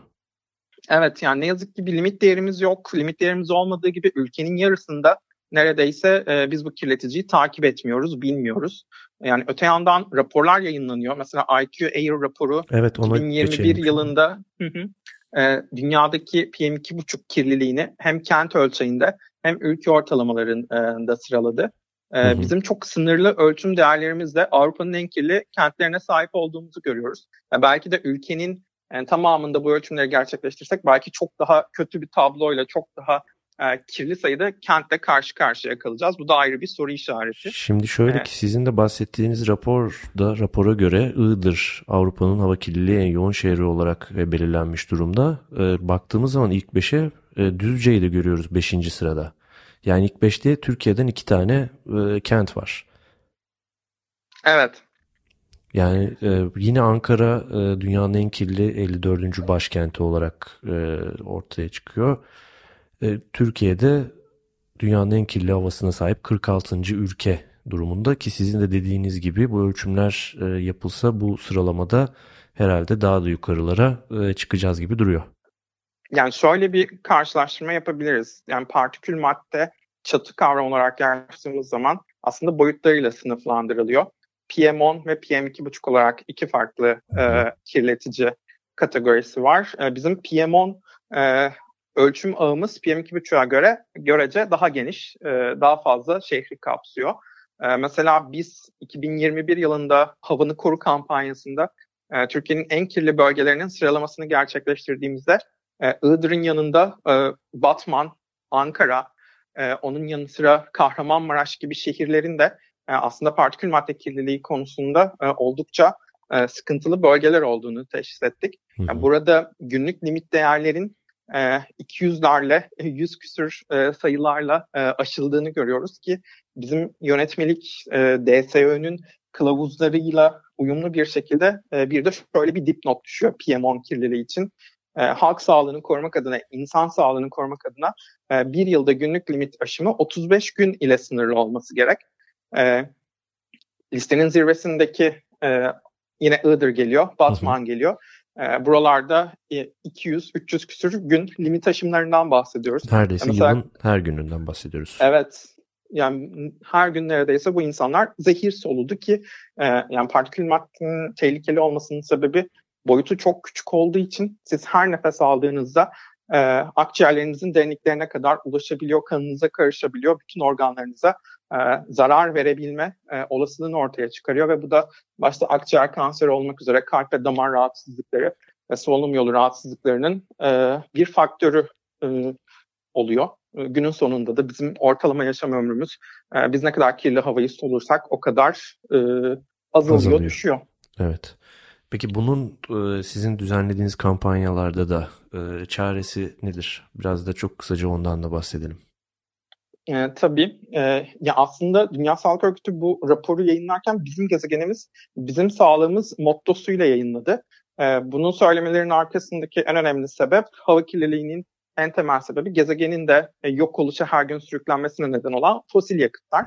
Evet yani ne yazık ki bir limit değerimiz yok. Limit değerimiz olmadığı gibi ülkenin yarısında neredeyse e, biz bu kirleticiyi takip etmiyoruz, bilmiyoruz. Yani öte yandan raporlar yayınlanıyor. Mesela IQ Air raporu evet, 2021 yılında hı hı, e, dünyadaki PM2,5 kirliliğini hem kent ölçeğinde hem ülke ortalamalarında sıraladı. E, hı hı. Bizim çok sınırlı ölçüm değerlerimizle Avrupa'nın en kirli kentlerine sahip olduğumuzu görüyoruz. Yani belki de ülkenin yani tamamında bu ölçümleri gerçekleştirsek belki çok daha kötü bir tabloyla, çok daha e, kirli sayıda kentte karşı karşıya kalacağız. Bu da ayrı bir soru işareti. Şimdi şöyle ki sizin de bahsettiğiniz raporda rapora göre Iğdır Avrupa'nın hava kirliliği en yoğun şehri olarak e, belirlenmiş durumda. E, baktığımız zaman ilk beşe e, Düzce'yi de görüyoruz beşinci sırada. Yani ilk beşte Türkiye'den iki tane e, kent var. Evet. Yani e, yine Ankara e, dünyanın en kirli 54. başkenti olarak e, ortaya çıkıyor. E, Türkiye'de dünyanın en kirli havasına sahip 46. ülke durumunda ki sizin de dediğiniz gibi bu ölçümler e, yapılsa bu sıralamada herhalde daha da yukarılara e, çıkacağız gibi duruyor. Yani şöyle bir karşılaştırma yapabiliriz. Yani partikül madde çatı kavram olarak yaklaştığımız zaman aslında boyutlarıyla sınıflandırılıyor. PM10 ve PM2,5 olarak iki farklı e, kirletici kategorisi var. E, bizim PM10 e, ölçüm ağımız PM2.5'a göre görece daha geniş, e, daha fazla şehri kapsıyor. E, mesela biz 2021 yılında Havanı Koru kampanyasında e, Türkiye'nin en kirli bölgelerinin sıralamasını gerçekleştirdiğimizde e, Iğdır'ın yanında e, Batman, Ankara, e, onun yanı sıra Kahramanmaraş gibi şehirlerin de e, aslında partikül madde kirliliği konusunda e, oldukça e, sıkıntılı bölgeler olduğunu teşhis ettik. Yani burada günlük limit değerlerin 200'lerle, 100 küsür e, sayılarla e, aşıldığını görüyoruz ki bizim yönetmelik e, DSÖ'nün kılavuzlarıyla uyumlu bir şekilde e, bir de şöyle bir dipnot düşüyor PM10 kirliliği için. E, halk sağlığını korumak adına, insan sağlığını korumak adına e, bir yılda günlük limit aşımı 35 gün ile sınırlı olması gerek. E, listenin zirvesindeki e, yine Iğdır geliyor, Batman geliyor. E, buralarda 200-300 e, küsur gün limit aşımlarından bahsediyoruz. Neredeyse yani mesela, yılın her gününden bahsediyoruz. Evet. Yani her gün neredeyse bu insanlar zehir soludu ki e, yani partikül maddenin tehlikeli olmasının sebebi boyutu çok küçük olduğu için siz her nefes aldığınızda e, akciğerlerinizin derinliklerine kadar ulaşabiliyor, kanınıza karışabiliyor, bütün organlarınıza e, zarar verebilme e, olasılığını ortaya çıkarıyor ve bu da başta akciğer kanseri olmak üzere kalp ve damar rahatsızlıkları ve solunum yolu rahatsızlıklarının e, bir faktörü e, oluyor. E, günün sonunda da bizim ortalama yaşam ömrümüz e, biz ne kadar kirli havayı solursak o kadar e, azalıyor, azalıyor, düşüyor. Evet. Peki bunun e, sizin düzenlediğiniz kampanyalarda da e, çaresi nedir? Biraz da çok kısaca ondan da bahsedelim. E, tabii. E, ya aslında Dünya Sağlık Örgütü bu raporu yayınlarken bizim gezegenimiz, bizim sağlığımız mottosuyla yayınladı. E, bunun söylemelerinin arkasındaki en önemli sebep hava kirliliğinin en temel sebebi gezegenin de e, yok oluşa her gün sürüklenmesine neden olan fosil yakıtlar.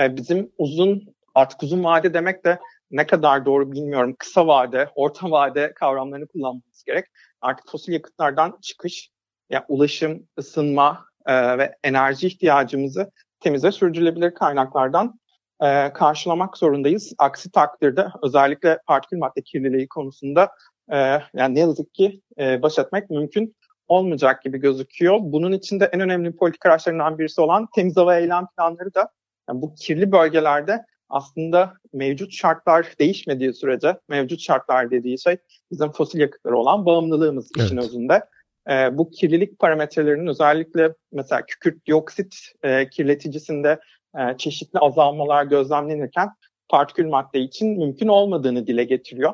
E, bizim uzun artık uzun vade demek de ne kadar doğru bilmiyorum. Kısa vade, orta vade kavramlarını kullanmamız gerek. Artık fosil yakıtlardan çıkış, yani ulaşım, ısınma e, ve enerji ihtiyacımızı temiz ve sürdürülebilir kaynaklardan e, karşılamak zorundayız. Aksi takdirde özellikle partikül madde kirliliği konusunda e, yani ne yazık ki e, baş etmek mümkün olmayacak gibi gözüküyor. Bunun içinde en önemli politik araçlarından birisi olan temiz hava eylem planları da yani bu kirli bölgelerde aslında mevcut şartlar değişmediği sürece mevcut şartlar dediği şey bizim fosil yakıtları olan bağımlılığımız evet. işin özünde. E, bu kirlilik parametrelerinin özellikle mesela kükürt dioksit e, kirleticisinde e, çeşitli azalmalar gözlemlenirken partikül madde için mümkün olmadığını dile getiriyor.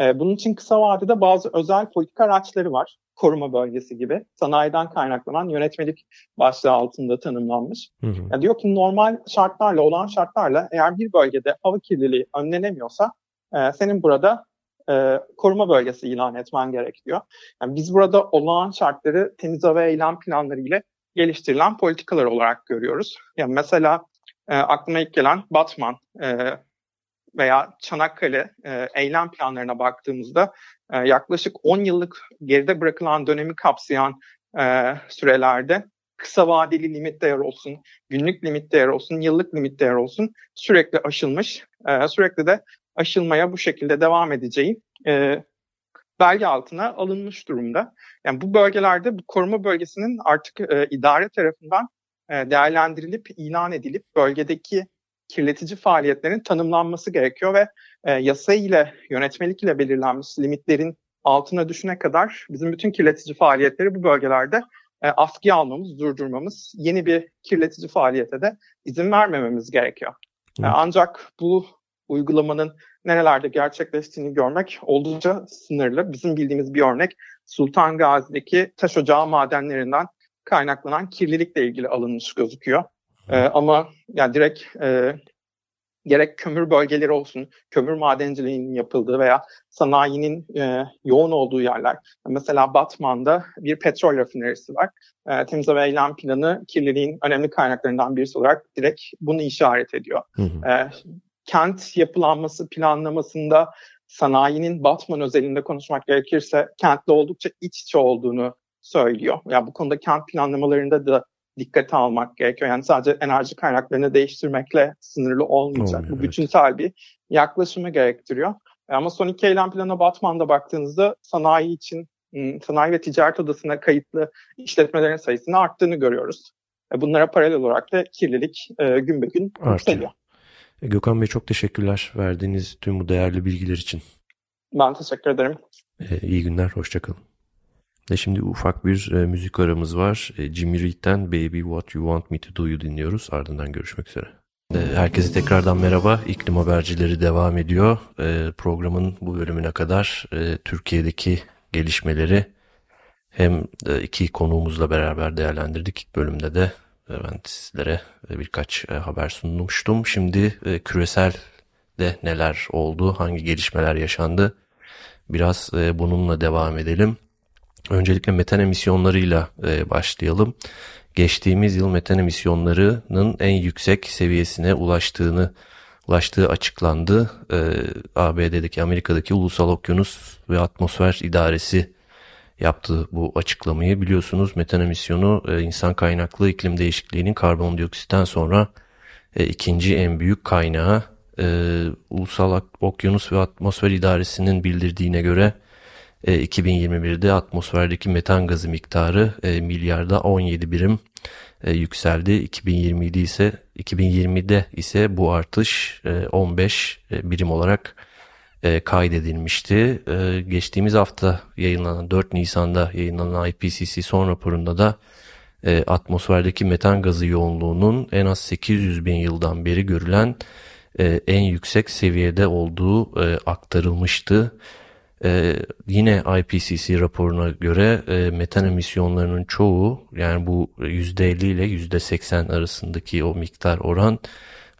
E, bunun için kısa vadede bazı özel politika araçları var koruma bölgesi gibi sanayiden kaynaklanan yönetmelik başlığı altında tanımlanmış. Hı hı. Yani diyor ki normal şartlarla, olan şartlarla eğer bir bölgede hava kirliliği önlenemiyorsa e, senin burada e, koruma bölgesi ilan etmen gerekiyor. Yani biz burada olağan şartları temiz hava eylem planları ile geliştirilen politikalar olarak görüyoruz. Yani mesela e, aklıma ilk gelen Batman e, veya Çanakkale e, eylem planlarına baktığımızda e, yaklaşık 10 yıllık geride bırakılan dönemi kapsayan e, sürelerde kısa vadeli limit değer olsun, günlük limit değer olsun, yıllık limit değer olsun sürekli aşılmış, sürekli de aşılmaya bu şekilde devam edeceği belge altına alınmış durumda. Yani bu bölgelerde bu koruma bölgesinin artık idare tarafından değerlendirilip ilan edilip bölgedeki kirletici faaliyetlerin tanımlanması gerekiyor ve e, yasa ile yönetmelik ile belirlenmiş limitlerin altına düşene kadar bizim bütün kirletici faaliyetleri bu bölgelerde e, askıya almamız, durdurmamız, yeni bir kirletici faaliyete de izin vermememiz gerekiyor. E, ancak bu uygulamanın nerelerde gerçekleştiğini görmek oldukça sınırlı. Bizim bildiğimiz bir örnek Sultan Gazi'deki taş ocağı madenlerinden kaynaklanan kirlilikle ilgili alınmış gözüküyor. E, ama yani direkt e, gerek kömür bölgeleri olsun, kömür madenciliğinin yapıldığı veya sanayinin e, yoğun olduğu yerler. Mesela Batman'da bir petrol rafinerisi var. E, temiz hava eylem planı kirliliğin önemli kaynaklarından birisi olarak direkt bunu işaret ediyor. Hı hı. E, kent yapılanması planlamasında sanayinin Batman özelinde konuşmak gerekirse kentle oldukça iç içe olduğunu söylüyor. Yani bu konuda kent planlamalarında da dikkate almak gerekiyor. Yani sadece enerji kaynaklarını değiştirmekle sınırlı olmayacak. Olmuyor, Bu bütünsel evet. bir yaklaşımı gerektiriyor. E, ama son iki eylem planına Batman'da baktığınızda sanayi için sanayi ve ticaret odasına kayıtlı işletmelerin sayısının arttığını görüyoruz. E, bunlara paralel olarak da kirlilik e, gün be gün yükseliyor. Gökhan Bey çok teşekkürler verdiğiniz tüm bu değerli bilgiler için. Ben teşekkür ederim. İyi günler, hoşçakalın. Ve şimdi ufak bir e, müzik aramız var. E, Jimmy Reed'den Baby What You Want Me To Do'yu dinliyoruz. Ardından görüşmek üzere. E, herkese tekrardan merhaba. İklim habercileri devam ediyor. E, programın bu bölümüne kadar e, Türkiye'deki gelişmeleri hem e, iki konuğumuzla beraber değerlendirdik. İlk bölümde de ben sizlere e, birkaç e, haber sunmuştum. Şimdi e, küresel de neler oldu, hangi gelişmeler yaşandı biraz bununla devam edelim. Öncelikle metan emisyonlarıyla e, başlayalım. Geçtiğimiz yıl metan emisyonlarının en yüksek seviyesine ulaştığını ulaştığı açıklandı. E, ABD'deki Amerika'daki Ulusal Okyanus ve Atmosfer İdaresi yaptı bu açıklamayı. Biliyorsunuz metan emisyonu e, insan kaynaklı iklim değişikliğinin karbondioksitten sonra e, ikinci en büyük kaynağı. E, Ulusal Okyanus ve Atmosfer İdaresi'nin bildirdiğine göre E, 2021'de atmosferdeki metan gazı miktarı e, milyarda 17 birim e, yükseldi. 2020'de ise 2020'de ise bu artış e, 15 e, birim olarak e, kaydedilmişti. E, geçtiğimiz hafta yayınlanan 4 Nisan'da yayınlanan IPCC son raporunda da e, atmosferdeki metan gazı yoğunluğunun en az 800 bin yıldan beri görülen e, en yüksek seviyede olduğu e, aktarılmıştı. E, yine IPCC raporuna göre e, metan emisyonlarının çoğu yani bu %50 ile %80 arasındaki o miktar oran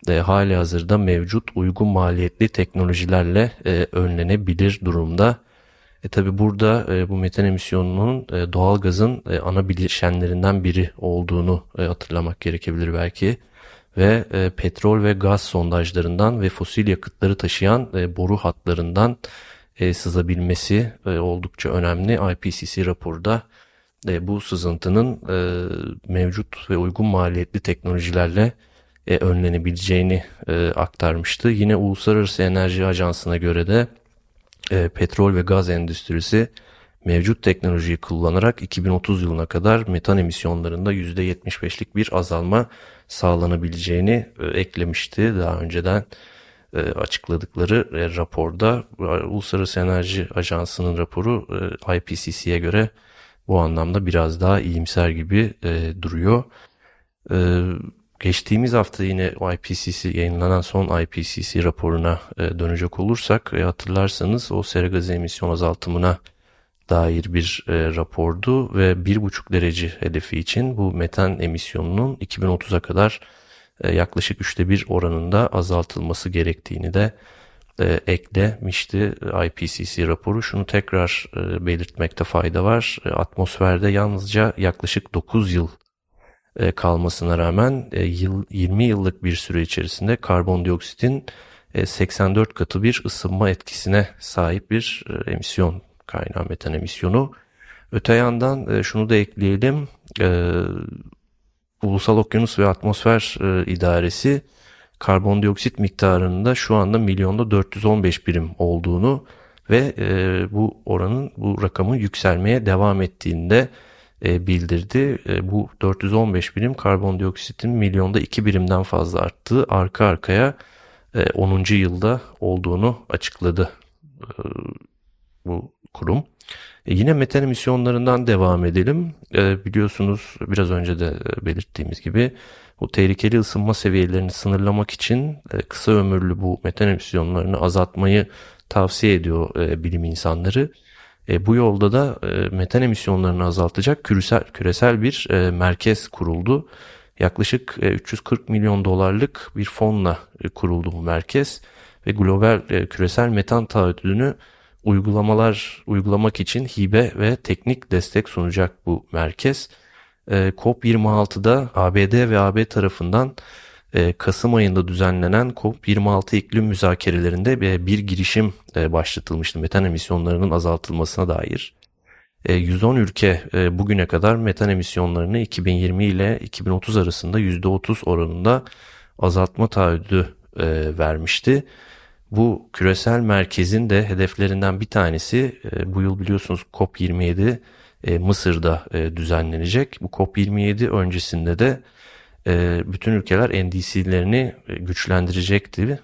e, hali hazırda mevcut uygun maliyetli teknolojilerle e, önlenebilir durumda. E tabi burada e, bu metan emisyonunun e, doğal gazın e, ana bileşenlerinden biri olduğunu e, hatırlamak gerekebilir belki. Ve e, petrol ve gaz sondajlarından ve fosil yakıtları taşıyan e, boru hatlarından e, sızabilmesi e, oldukça önemli. IPCC raporda e, bu sızıntının e, mevcut ve uygun maliyetli teknolojilerle e, önlenebileceğini e, aktarmıştı. Yine Uluslararası Enerji Ajansı'na göre de e, petrol ve gaz endüstrisi mevcut teknolojiyi kullanarak 2030 yılına kadar metan emisyonlarında %75'lik bir azalma sağlanabileceğini e, eklemişti. Daha önceden açıkladıkları e, raporda Uluslararası Enerji Ajansı'nın raporu e, IPCC'ye göre bu anlamda biraz daha iyimser gibi e, duruyor. E, Geçtiğimiz hafta yine IPCC yayınlanan son IPCC raporuna e, dönecek olursak e, hatırlarsanız o sera gazı emisyon azaltımına dair bir e, rapordu ve 1,5 derece hedefi için bu metan emisyonunun 2030'a kadar e, yaklaşık üçte bir oranında azaltılması gerektiğini de e, eklemişti IPCC raporu. Şunu tekrar e, belirtmekte fayda var. E, atmosferde yalnızca yaklaşık 9 yıl e, kalmasına rağmen e, yıl, 20 yıllık bir süre içerisinde karbondioksitin 84 e, katı bir ısınma etkisine sahip bir emisyon kaynağı metan emisyonu. Öte yandan şunu da ekleyelim. Ulusal Okyanus ve Atmosfer İdaresi karbondioksit miktarında şu anda milyonda 415 birim olduğunu ve bu oranın bu rakamın yükselmeye devam ettiğinde e, bildirdi. E, bu 415 birim karbondioksitin milyonda 2 birimden fazla arttığı arka arkaya e, 10. yılda olduğunu açıkladı e, bu kurum. E, yine metan emisyonlarından devam edelim. E, biliyorsunuz biraz önce de e, belirttiğimiz gibi bu tehlikeli ısınma seviyelerini sınırlamak için kısa ömürlü bu metan emisyonlarını azaltmayı tavsiye ediyor bilim insanları. Bu yolda da e, metan emisyonlarını azaltacak küresel, küresel bir merkez kuruldu. Yaklaşık e, 340 milyon dolarlık bir fonla kuruldu bu merkez ve global küresel metan taahhüdünü uygulamalar uygulamak için hibe ve teknik destek sunacak bu merkez. E, COP26'da ABD ve AB tarafından e, Kasım ayında düzenlenen COP26 iklim müzakerelerinde bir girişim e, başlatılmıştı metan emisyonlarının azaltılmasına dair. 110 e, ülke bugüne kadar metan emisyonlarını 2020 ile 2030 arasında %30 oranında azaltma taahhüdü vermişti. Bu küresel merkezin de hedeflerinden bir tanesi bu yıl biliyorsunuz COP27 Mısır'da düzenlenecek. Bu COP27 öncesinde de e, bütün ülkeler NDC'lerini e, güçlendirecekti.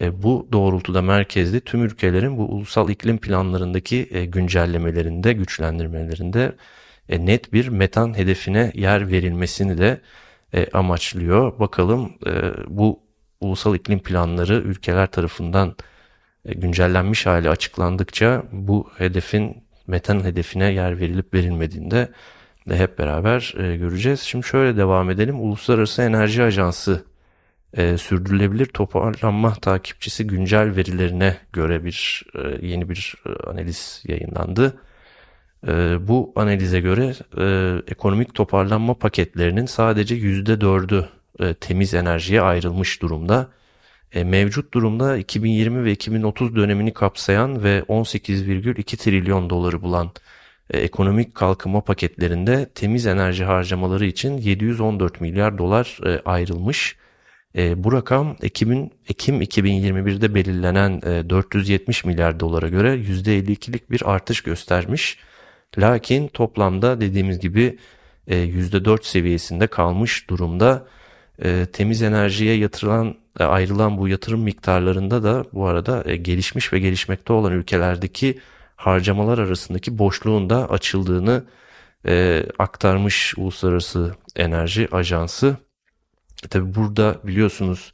E, bu doğrultuda merkezde tüm ülkelerin bu ulusal iklim planlarındaki güncellemelerinde, güçlendirmelerinde net bir metan hedefine yer verilmesini de amaçlıyor. Bakalım bu ulusal iklim planları ülkeler tarafından güncellenmiş hali açıklandıkça bu hedefin metan hedefine yer verilip verilmediğinde de hep beraber e, göreceğiz. Şimdi şöyle devam edelim. Uluslararası Enerji Ajansı e, sürdürülebilir toparlanma takipçisi güncel verilerine göre bir e, yeni bir e, analiz yayınlandı. E, bu analize göre e, ekonomik toparlanma paketlerinin sadece yüzde dördü e, temiz enerjiye ayrılmış durumda. E, mevcut durumda 2020 ve 2030 dönemini kapsayan ve 18,2 trilyon doları bulan e, ekonomik kalkınma paketlerinde temiz enerji harcamaları için 714 milyar dolar ayrılmış. Bu rakam Ekim'in Ekim 2021'de belirlenen e, 470 milyar dolara göre %52'lik bir artış göstermiş. Lakin toplamda dediğimiz gibi e, %4 seviyesinde kalmış durumda. E, temiz enerjiye yatırılan e, ayrılan bu yatırım miktarlarında da bu arada e, gelişmiş ve gelişmekte olan ülkelerdeki harcamalar arasındaki boşluğun da açıldığını e, aktarmış Uluslararası Enerji Ajansı. Tabi burada biliyorsunuz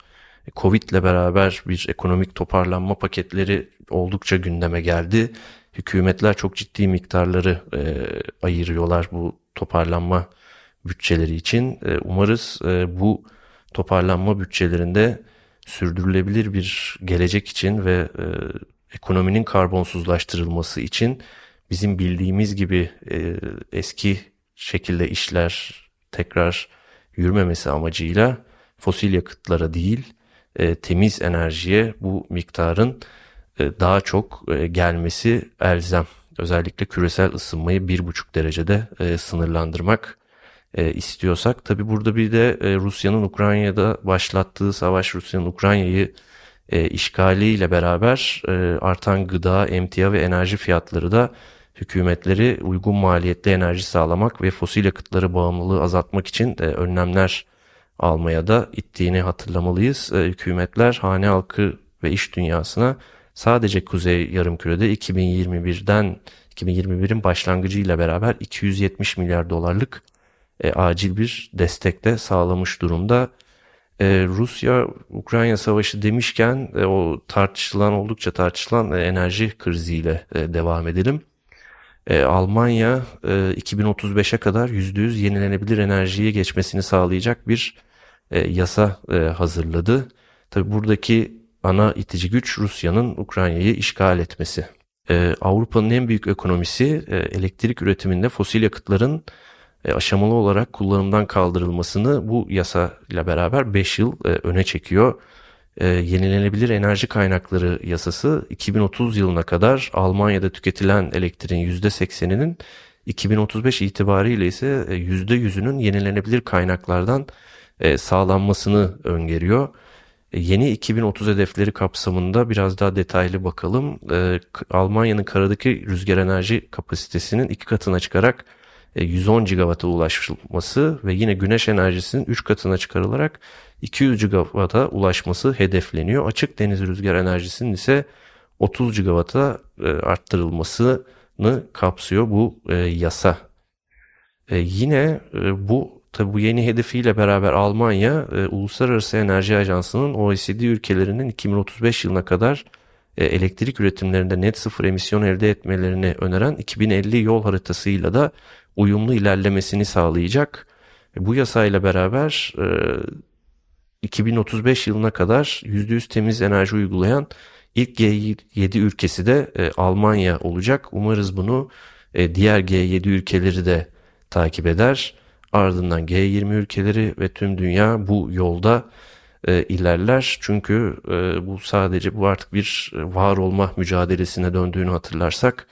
Covid ile beraber bir ekonomik toparlanma paketleri oldukça gündeme geldi. Hükümetler çok ciddi miktarları e, ayırıyorlar bu toparlanma bütçeleri için. E, umarız e, bu toparlanma bütçelerinde sürdürülebilir bir gelecek için ve e, ekonominin karbonsuzlaştırılması için bizim bildiğimiz gibi e, eski şekilde işler tekrar yürümemesi amacıyla fosil yakıtlara değil e, temiz enerjiye bu miktarın e, daha çok e, gelmesi elzem. Özellikle küresel ısınmayı bir buçuk derecede e, sınırlandırmak e, istiyorsak. Tabi burada bir de e, Rusya'nın Ukrayna'da başlattığı savaş Rusya'nın Ukrayna'yı e, işgaliyle beraber e, artan gıda, emtia ve enerji fiyatları da hükümetleri uygun maliyetli enerji sağlamak ve fosil yakıtları bağımlılığı azaltmak için e, önlemler almaya da ittiğini hatırlamalıyız. E, hükümetler hane halkı ve iş dünyasına sadece Kuzey Yarımküre'de 2021'den 2021'in başlangıcıyla beraber 270 milyar dolarlık e, acil bir destek de sağlamış durumda. E, Rusya-Ukrayna savaşı demişken e, o tartışılan oldukça tartışılan e, enerji kriziyle e, devam edelim. E, Almanya e, 2035'e kadar %100 yenilenebilir enerjiye geçmesini sağlayacak bir e, yasa e, hazırladı. Tabi buradaki ana itici güç Rusya'nın Ukrayna'yı işgal etmesi. E, Avrupa'nın en büyük ekonomisi e, elektrik üretiminde fosil yakıtların e, aşamalı olarak kullanımdan kaldırılmasını bu yasa ile beraber 5 yıl e, öne çekiyor. E, yenilenebilir enerji kaynakları yasası 2030 yılına kadar Almanya'da tüketilen elektriğin %80'inin 2035 itibariyle ise %100'ünün yenilenebilir kaynaklardan sağlanmasını öngörüyor. Yeni 2030 hedefleri kapsamında biraz daha detaylı bakalım. Almanya'nın karadaki rüzgar enerji kapasitesinin iki katına çıkarak 110 gigawata ulaşması ve yine güneş enerjisinin 3 katına çıkarılarak 200 gigawata ulaşması hedefleniyor. Açık deniz rüzgar enerjisinin ise 30 gigawata e, arttırılmasını kapsıyor bu e, yasa. E, yine bu tabi bu yeni hedefiyle beraber Almanya Uluslararası Enerji Ajansı'nın OECD ülkelerinin 2035 yılına kadar elektrik üretimlerinde net sıfır emisyon elde etmelerini öneren 2050 yol haritasıyla da uyumlu ilerlemesini sağlayacak. Bu yasayla beraber 2035 yılına kadar %100 temiz enerji uygulayan ilk G7 ülkesi de e, Almanya olacak. Umarız bunu e, diğer G7 ülkeleri de takip eder. Ardından G20 ülkeleri ve tüm dünya bu yolda e, ilerler. Çünkü e, bu sadece bu artık bir var olma mücadelesine döndüğünü hatırlarsak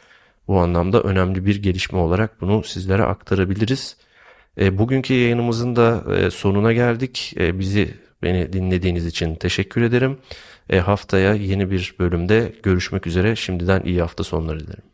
bu anlamda önemli bir gelişme olarak bunu sizlere aktarabiliriz. E, bugünkü yayınımızın da e, sonuna geldik. E, bizi Beni dinlediğiniz için teşekkür ederim. E, haftaya yeni bir bölümde görüşmek üzere. Şimdiden iyi hafta sonları dilerim.